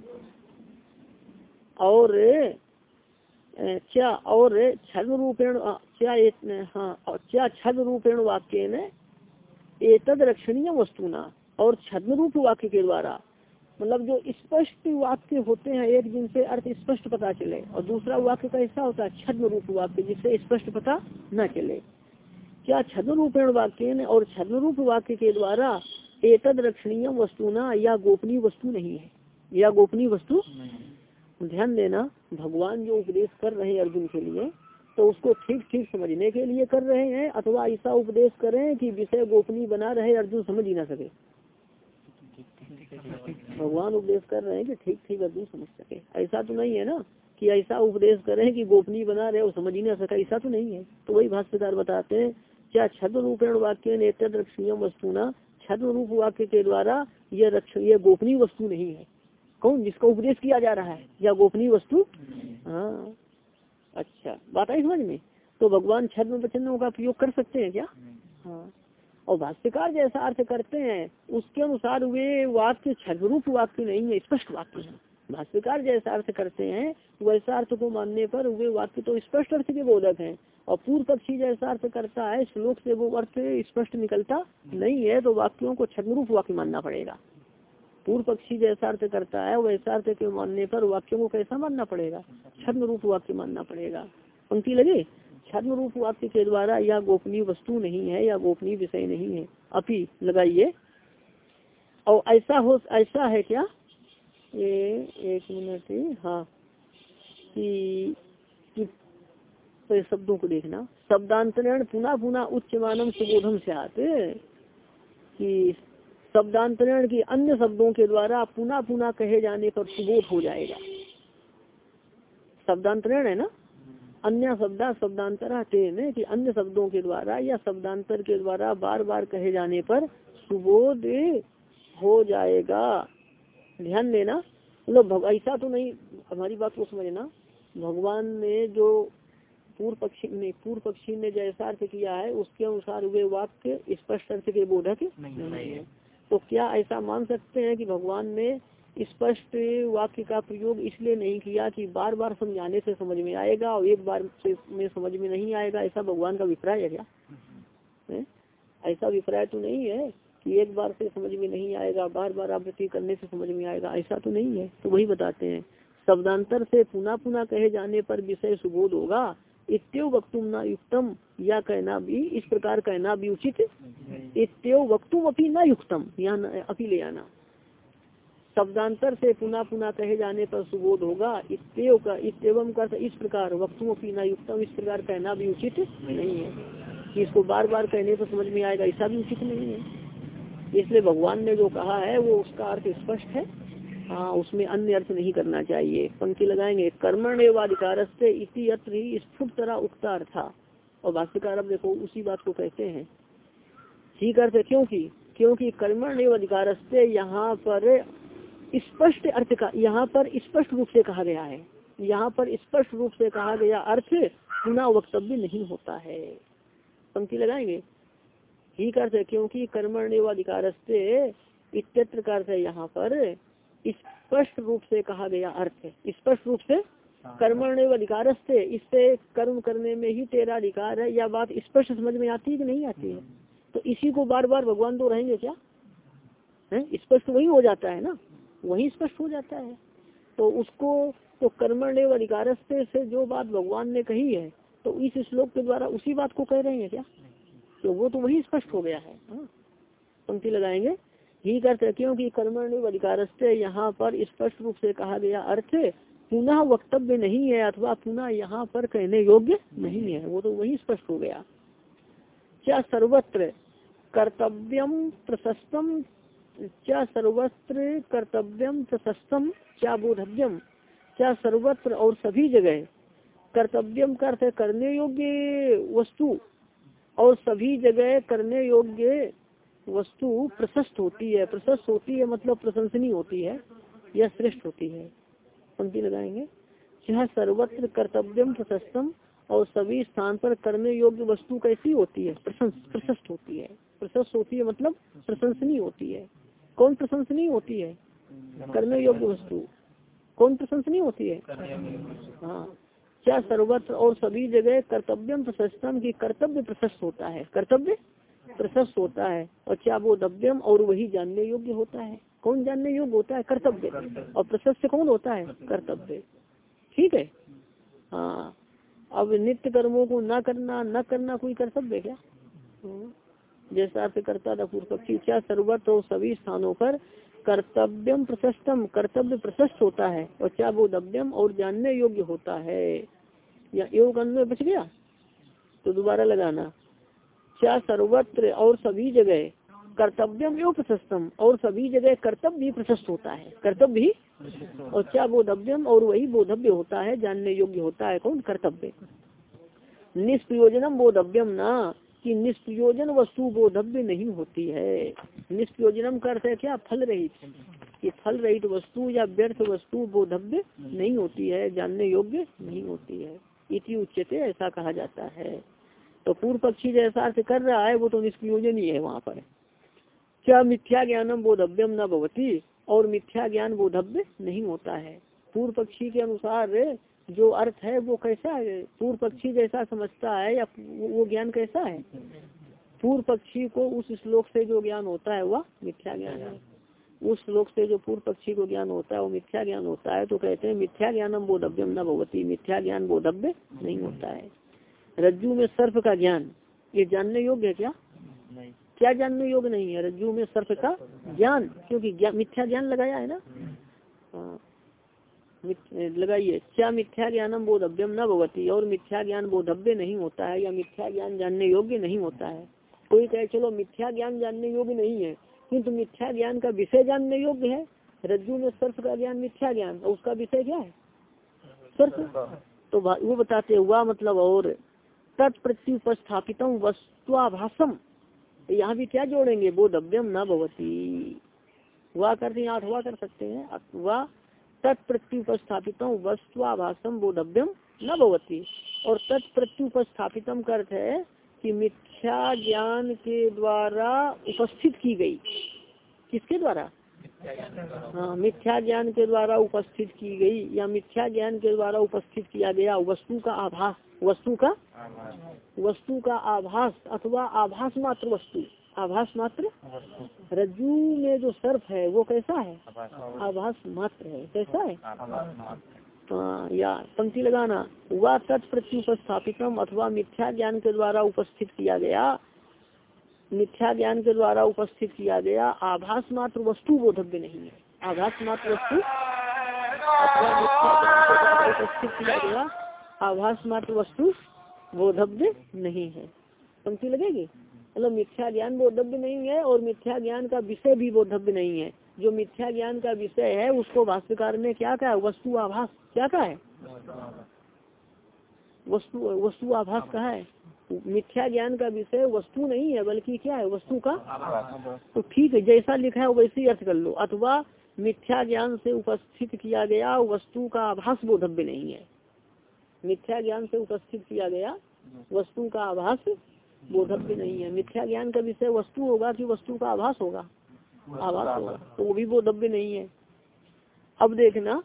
और क्या और छद्म रूपेण क्या हाँ क्या छद रूपेण वाक्य न एतद रक्षणीय वस्तु ना और छद्म रूप वाक्य के द्वारा मतलब जो स्पष्ट वाक्य होते हैं एक जिनसे अर्थ स्पष्ट पता चले और दूसरा वाक्य का ऐसा होता है छद्म रूप वाक्य जिससे स्पष्ट पता न चले। क्या छद्म रूपेण वाक्य ने और छद्म रूप वाक्य के द्वारा एतद रक्षणीय वस्तु ना या गोपनीय वस्तु नहीं है? या गोपनीय वस्तु ध्यान देना, भगवान जो उपदेश कर रहे हैं अर्जुन के लिए तो उसको ठीक ठीक समझने के लिए कर रहे हैं, अथवा ऐसा उपदेश करें कि विषय गोपनीय बना रहे, अर्जुन समझ ही ना सके। भगवान उपदेश कर रहे हैं कि ठीक ठीक अर्जुन समझ सके। ऐसा तो नहीं है ना कि ऐसा उपदेश करें कि गोपनीय बना रहे और समझ ही ना सके, ऐसा तो नहीं है। तो वही भाष्यकार बताते हैं, क्या छद रूपेण वाक्य नेत्र रक्षणीय वस्तु ना छद रूप वाक्य के द्वारा यह रक्ष ये गोपनीय वस्तु नहीं है। कौन? जिसका उपदेश किया जा रहा है, या गोपनीय वस्तु? हाँ। अच्छा। बात आई समझ में? तो भगवान छद्म वचनों का प्रयोग कर सकते हैं क्या? हाँ। और भाष्यकार जैसा अर्थ करते हैं, उसके अनुसार वे वाक्य छद्रूप वाक्य नहीं है, स्पष्ट वाक्य है। भाष्यकार जैसा अर्थ करते हैं, वैसा अर्थ को मानने पर वे वाक्य तो स्पष्ट अर्थ के बोधक हैं, और पूर्व पक्षी जैसा अर्थ करता है, श्लोक से वो अर्थ स्पष्ट निकलता नहीं है तो वाक्यों को छद्मरूप वाक्य मानना पड़ेगा। पूर्व पक्षी जैसा अर्थ करता है वैसा अर्थ के मानने पर वाक्यों को कैसा मानना पड़ेगा? छद्म रूप वाक्य मानना पड़ेगा। पंक्ति लगे? छद्म रूप वाक्य के द्वारा या गोपनीय वस्तु नहीं है या गोपनीय विषय नहीं है। अभी लगाइए। और ऐसा हो ऐसा है क्या? ये एक मिनट हाँ कि, तो शब्दों को देखना। शब्दांतरण पुनः पुनः उच्च मानम सुबोधम से आते कि शब्दांतरण की अन्य शब्दों के द्वारा पुनः पुनः कहे जाने पर सुबोध हो जाएगा। शब्दांतरण है ना? अन्य शब्द शब्दांतरा तेन कि अन्य शब्दों के द्वारा या शब्दांतर के द्वारा बार बार कहे जाने पर सुबोध हो जाएगा। ध्यान देना। मतलब ऐसा तो नहीं हमारी बात को समझना भगवान ने जो पूर्व पक्षी ने पूर्व पक्षी ने जैसा अर्थ किया है उसके अनुसार वे वाक्य स्पष्ट अर्थ के बोधक नहीं, नहीं है। तो क्या ऐसा मान सकते हैं कि भगवान ने स्पष्ट वाक्य का प्रयोग इसलिए नहीं किया कि बार बार समझाने से समझ में आएगा और एक बार से में समझ में नहीं आएगा? ऐसा भगवान का अभिप्राय है क्या? है? ऐसा अभिप्राय तो नहीं है कि एक बार से समझ में नहीं आएगा बार बार आवृत्ति करने से समझ में आएगा। ऐसा तो नहीं है। तो वही बताते हैं। शब्दांतर से पुनः पुनः कहे जाने पर विषय सुबोध होगा। इत्यो वक्तुम न युक्तम या कहना भी इस प्रकार कहना भी उचित? इत्यो वक्तुम अपनी न युक्तम यहाँ अभी ले आना शब्दांतर से पुनः पुनः कहे जाने पर सुबोध होगा। इत्यो का इतम का इस प्रकार वक्तुम अपनी न युक्तम इस प्रकार कहना भी उचित? नहीं है। कि इसको बार बार कहने पर समझ में आएगा ऐसा भी उचित नहीं है। इसलिए भगवान ने जो कहा है वो उसका अर्थ स्पष्ट है। हाँ उसमें अन्य अर्थ नहीं करना चाहिए। पंक्ति लगाएँगे कर्मण एवाधिकार से इति अत्र ही स्फुट तरह उक्ता अर्था और भाष्यकार अब देखो, उसी बात को कहते हैं। ठीक अर्थ क्योंकि क्योंकि कर्मण एवं अधिकार से यहाँ पर स्पष्ट अर्थ का, यहाँ पर स्पष्ट रूप से कहा गया है। यहाँ पर स्पष्ट रूप से कहा गया अर्थ पुनः वक्तव्य नहीं होता है। पंक्ति लगाएँगे। ठीक अर्थ है क्योंकि कर्मण एवं अधिकार से इत्यत्र अर्थ है यहाँ पर स्पष्ट रूप से कहा गया अर्थ स्पष्ट रूप से कर्मण एवं अधिकार से इससे कर्म करने में ही तेरा अधिकार है या बात स्पष्ट समझ में आती है कि नहीं आती है? तो इसी को बार बार भगवान तो रहेंगे क्या? है? स्पष्ट वही हो जाता है ना? वही स्पष्ट हो जाता है। तो उसको तो कर्मण एवं अधिकार से जो बात भगवान ने कही है तो इस श्लोक के द्वारा उसी बात को कह रहे हैं क्या? तो वो तो वही स्पष्ट हो गया है। हाँ। पंक्ति लगाएँगे। ही करते क्योंकि कर्मण एवं अधिकार से यहाँ पर स्पष्ट रूप से कहा गया अर्थ पुनः वक्तव्य नहीं है अथवा पुनः यहाँ पर कहने योग्य नहीं है, वो तो वही स्पष्ट हो गया। क्या सर्वत्र कर्तव्यम प्रशस्तम, क्या सर्वत्र कर्तव्यम प्रशस्तम, क्या बोधव्यम, क्या सर्वत्र और सभी जगह कर्तव्यम अर्थ करने योग्य वस्तु और सभी जगह करने योग्य वस्तु प्रशस्त होती है। प्रशस्त होती है मतलब प्रशंसनीय होती है, या श्रेष्ठ होती है। पंक्ति लगाएँगे। यह सर्वत्र कर्तव्यम प्रशस्तम और सभी स्थान पर करने योग्य वस्तु कैसी होती है? प्रशस्त होती है। प्रशस्त होती है मतलब प्रशंसनीय होती है। कौन प्रशंसनीय होती है? करने योग्य वस्तु। कौन प्रशंसनीय होती है? हाँ। क्या सर्वत्र और सभी जगह कर्तव्य प्रशस्तम की कर्तव्य प्रशस्त होता है? कर्तव्य? प्रशस्त होता है और क्या वो दव्यम और वही जानने योग्य होता है? कौन जानने योग्य होता है? कर्तव्य। और प्रशस्त कौन होता है? कर्तव्य। ठीक है? हाँ। अब नित्य कर्मों को न करना न करना कोई कर्तव्य क्या? हाँ। जैसा अर्थ करता था पूर्व पक्षी क्या सर्वत्र और सभी स्थानों पर कर्तव्यम प्रशस्तम, कर्तव्य प्रशस्त होता है? और क्या वो बोधव्यम और जानने योग्य होता है? या योग में बच गया? तो दोबारा लगाना। क्या सर्वत्र और सभी जगह कर्तव्यम योग प्रशस्तम और सभी जगह कर्तव्य भी प्रशस्त होता है। कर्तव्य भी और क्या बोधव्यम और वही बोधव्य होता है जानने योग्य होता है कौन? कर्तव्य। निष्प्रयोजनम बोधव्यम ना कि निष्प्रयोजन वस्तु बोधव्य नहीं होती है। निष्प्रयोजनम का अर्थ है क्या? फल रहित कि फल रहित वस्तु या व्यर्थ वस्तु बोधव्य नहीं होती है जानने योग्य नहीं होती है। इति उच्चते ऐसा कहा जाता है। तो पूर्व पक्षी जैसा अर्थ कर रहा है, वो तो निष्प्रयोजन ही है वहाँ पर। क्या मिथ्या ज्ञानम बोधव्यम न भवती और मिथ्या ज्ञान बोधव्य नहीं होता है? पूर्व पक्षी के अनुसार जो अर्थ है, वो कैसा है? पूर्व पक्षी जैसा समझता है या वो ज्ञान कैसा है? पूर्व पक्षी को उस श्लोक से जो ज्ञान होता है, वह मिथ्या ज्ञान है। उस श्लोक से जो पूर्व पक्षी को ज्ञान होता है, वो मिथ्या ज्ञान होता है। तो कहते हैं, मिथ्या ज्ञानम बोधव्यम न भगवती मिथ्या ज्ञान बोधव्य नहीं होता है। रज्जु में सर्प का ज्ञान। ये जानने योग्य है क्या? नहीं। क्या जानने योग्य नहीं है? रज्जु में सर्प का ज्ञान क्योंकि मिथ्या ज्ञान लगाया है ना? हाँ। लगाइए। क्या मिथ्या ज्ञानम बोधव्यम न भगवती और मिथ्या ज्ञान बोधव्य नहीं होता है या मिथ्या ज्ञान जानने योग्य नहीं होता है? कोई कहे चलो मिथ्या ज्ञान जानने योग्य नहीं है। किंतु मिथ्या ज्ञान का विषय जानने योग्य है? रज्जु में सर्फ का ज्ञान मिथ्या ज्ञान और उसका विषय क्या है? सर्फ। तो वो बताते हुआ मतलब और। तत्प्रत्युपस्थापित वस्तुआभाषम यहाँ भी क्या जोड़ेंगे? बोधव्यम न भवती। वह करते हैं अथवा कर सकते हैं। वह तत्प्रत्युपस्थापित वस्तुआभाषम बोधव्यम न भवती। और तत्प्रत्युपस्थापित का अर्थ है कि मिथ्या ज्ञान के द्वारा उपस्थित की गई। किसके द्वारा? हाँ मिथ्या ज्ञान के द्वारा उपस्थित की गई या मिथ्या ज्ञान के द्वारा उपस्थित किया गया वस्तु का आभास। वस्तु का वस्तु का आभास अथवा आभास मात्र वस्तु। आभास मात्र रज्जु में जो सर्प है वो कैसा है? आभास मात्र। है। कैसा है? हाँ या पंक्ति लगाना। वह तत्प्रत्युपस्थापितम अथवा मिथ्या ज्ञान के द्वारा उपस्थित किया गया। मिथ्या ज्ञान के द्वारा उपस्थित किया गया। आभास मात्र वस्तु बोधव्य नहीं है। आभास मात्र वस्तु उपस्थित किया गया। आभास मात्र वस्तु बोधव्य नहीं है। पंक्ति लगेगी? मतलब मिथ्या ज्ञान बोधव्य नहीं है और मिथ्या ज्ञान का विषय भी बोधव्य नहीं है। जो मिथ्या ज्ञान का विषय है, उसको भाष्यकार ने क्या कहा? वस्तु आभास। क्या कहा है? वस्तु वस्तु आभास कहा है। मिथ्या ज्ञान का विषय वस्तु नहीं है, बल्कि क्या है? वस्तु का तो ठीक है, जैसा लिखा है, वैसे ही अर्थ कर लो। अथवा मिथ्या ज्ञान से उपस्थित किया गया वस्तु का आभास बोधव्य नहीं है। मिथ्या ज्ञान से उपस्थित किया गया वस्तु का आभास बोधव्य नहीं है। मिथ्या ज्ञान का विषय वस्तु होगा कि वस्तु का आभास होगा? आभास होगा। तो वो भी बोधव्य नहीं है। अब देखना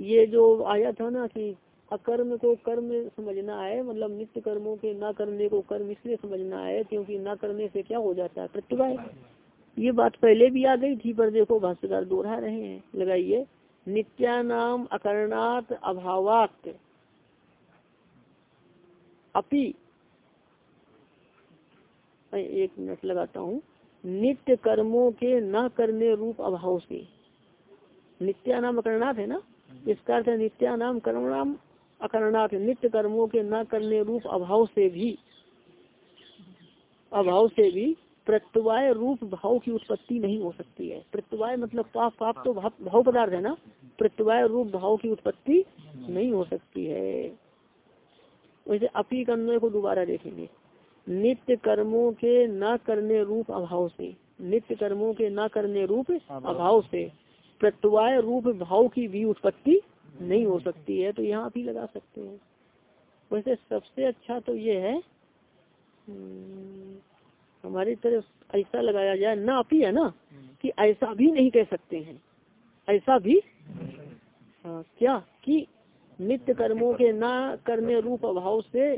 ये जो आया था ना कि अकर्म को कर्म समझना है मतलब नित्य कर्मों के न करने को कर्म इसलिए समझना है क्योंकि न करने से क्या हो जाता है? प्रतिभा ये बात पहले भी आ गई थी पर देखो भाष्यकार दोहरा रहे हैं। लगाइए नित्यानाम अकरणात अभावात। अपि एक मिनट लगाता हूँ नित्य कर्मों के न करने रूप अभाव से। नित्यानाम अकरणात है ना? इसका अर्थ नित्यानाम कर्मणाम अकरणात नित्य कर्मों के न करने रूप अभाव से भी अभाव से भी प्रत्यवाय रूप भाव की उत्पत्ति नहीं हो सकती है। प्रत्यवाय मतलब पाप पाप तो भाव पदार्थ है ना? प्रत्यवाय रूप भाव की उत्पत्ति नहीं हो सकती है। वैसे अपी कर्म को दोबारा देखेंगे। नित्य कर्मों के न करने रूप अभाव से नित्य कर्मों के न करने रूप अभाव से। प्रत्यवाय रूप भाव की भी उत्पत्ति नहीं हो सकती है तो यहाँ भी लगा सकते हैं। वैसे सबसे अच्छा तो ये है हम्म, हमारी तरफ़ ऐसा लगाया जाए ना अपी है ना कि ऐसा भी नहीं कह सकते हैं। ऐसा भी हाँ क्या? कि नित्य कर्मों के ना करने रूप अभाव से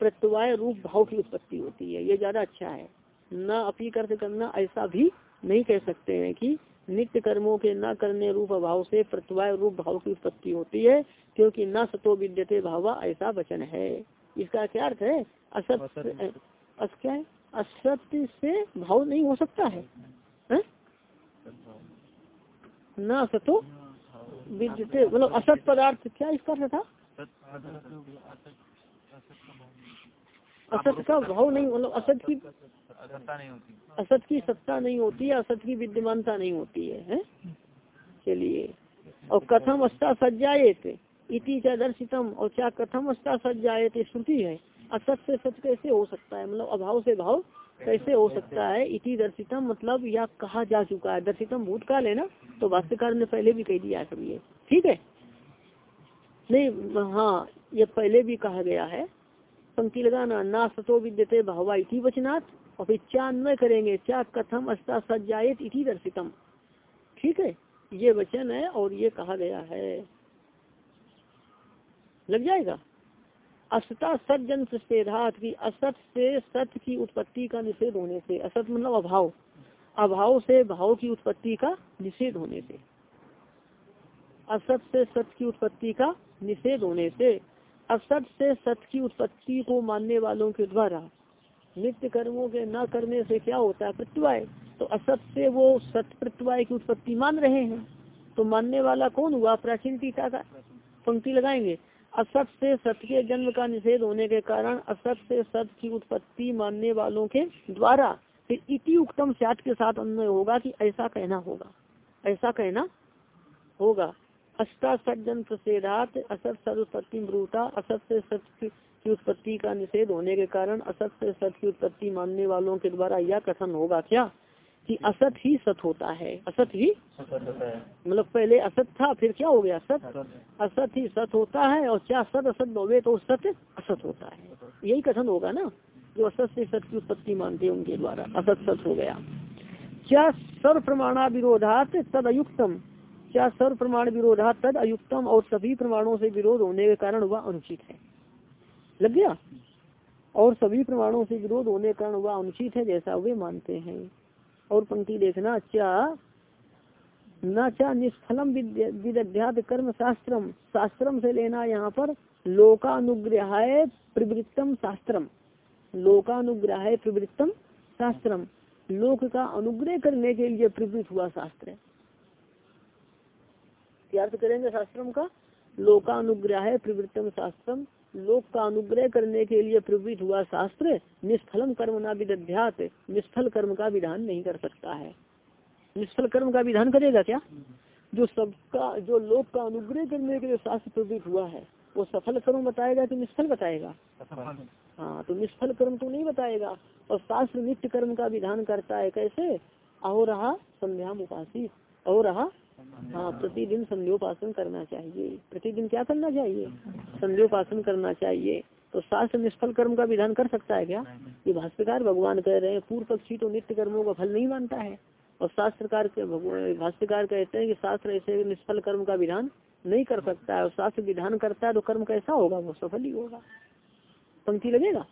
प्रत्यवाय रूप भाव की उत्पत्ति होती है। ये ज़्यादा अच्छा है। न अपी करना ऐसा भी नहीं कह सकते हैं कि नित्य कर्मों के न करने रूप अभाव से प्रत्यवाय रूप भाव की उत्पत्ति होती है क्योंकि न सतो विद्यते भावा ऐसा वचन है। इसका क्या अर्थ है? असत्य क्या है? असत्य से भाव नहीं हो सकता है, है? न सतो विद्यते मतलब असत पदार्थ क्या इसका था? असत का भाव नहीं मतलब असत की असत की सत्ता नहीं होती है असत की विद्यमानता नहीं होती है, है? चलिए। और कथम अस्ता सज्जाएत इति दर्शितम और क्या कथम अस्ता सज्जाएत श्रुति है। असत से सच कैसे हो सकता है? मतलब अभाव से भाव कैसे हो सकता है, इति दर्शितम मतलब यह कहा जा चुका है। दर्शितम भूतकाल है ना तो भाष्यकार ने पहले भी कह दिया है ये। ठीक है? नहीं हाँ ये पहले भी कहा गया है। पंक्ति लगाना ना सतो विद्यते भावा इति वचनात् और फिर चान्वय करेंगे क्या कथम अस्ता सज्जायत इति दर्शितम। ठीक है? ये वचन है और ये कहा गया है। लग जाएगा? असता सज्जन प्रतिषेधात की असत से सत्य की उत्पत्ति का निषेध होने से, असत मतलब अभाव अभाव से भाव की उत्पत्ति का निषेध होने से, असत से सत्य की उत्पत्ति का निषेध होने से, असत से सत्य की उत्पत्ति को मानने वालों के द्वारा नित्य कर्मों के न करने से क्या होता है? प्रत्यवाय तो असत से वो सत्य प्रत्यवाय की उत्पत्ति मान रहे हैं। तो मानने वाला कौन हुआ? प्राचीन टीका का पंक्ति लगाएँगे। असत से सत्य के जन्म का निषेध होने के कारण असत से सत्य की उत्पत्ति मानने वालों के द्वारा फिर इति उक्तम सात के साथ अन्वय होगा कि ऐसा कहना होगा। ऐसा कहना होगा। अस्ता सज्जन प्रसेदात, असत सदुत्पत्ति ब्रूता असत से सत्य की उत्पत्ति का निषेध होने के कारण असत से सत्य की उत्पत्ति मानने वालों के द्वारा यह कथन होगा क्या? कि असत ही सत होता है। असत ही मतलब पहले असत था फिर क्या हो गया? सत असत ही सत होता है और क्या सत असत बोले तो सत्य असत होता है। यही कथन होगा ना? जो असत से सत की उत्पत्ति मानते हैं उनके द्वारा। असत सत हो गया। क्या सर्व प्रमाणा विरोधात तद अयुक्तम? क्या सर्व प्रमाण विरोधात तद अयुक्तम और सभी प्रमाणों से विरोध होने के कारण वह अनुचित है? लग गया? और सभी प्रमाणों से विरोध होने के कारण वह अनुचित है जैसा वे मानते हैं। और पंक्ति देखना क्या न क्या निष्फलम विद्याध्यात कर्म शास्त्रम। शास्त्रम से लेना यहाँ पर लोकानुग्रह प्रवृत्तम शास्त्रम। लोकानुग्रह प्रवृत्तम शास्त्रम। लोक का अनुग्रह करने के लिए प्रवृत्त हुआ शास्त्र है। अर्थ करेंगे शास्त्रम का? लोकानुग्रह प्रवृत्तम शास्त्रम। लोक का अनुग्रह करने के लिए प्रवृत्त हुआ शास्त्र निष्फलम कर्म ना विद्यात निष्फल कर्म का विधान नहीं कर सकता है। निष्फल कर्म का विधान करेगा क्या? जो सबका, जो लोक का अनुग्रह करने के लिए शास्त्र प्रवृत्त हुआ है, वो सफल कर्म बताएगा कि निष्फल बताएगा? हाँ तो निष्फल कर्म तो नहीं बताएगा, और शास्त्र नित्य कर्म का विधान करता है कैसे? अहो रहा संध्या उपासित अहो रहा हाँ प्रतिदिन संध्योपासन करना चाहिए। प्रतिदिन क्या करना चाहिए? संध्योपासन करना चाहिए। तो शास्त्र निष्फल कर्म का विधान कर सकता है क्या? ये भाष्यकार भगवान कह रहे हैं, पूर्व पक्षी तो नित्य कर्मों का फल नहीं मानता है। और शास्त्रकार के भाष्यकार कहते हैं कि शास्त्र ऐसे निष्फल कर्म का विधान नहीं कर सकता है। और शास्त्र विधान करता है तो कर्म कैसा होगा? वो सफल ही होगा। पंक्ति लगेगा?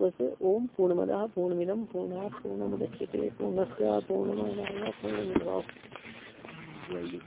वैसे ओम पूर्णमदा पूर्णमिदम पूर्णा पूर्णमुदच्यते पूर्णस्य where you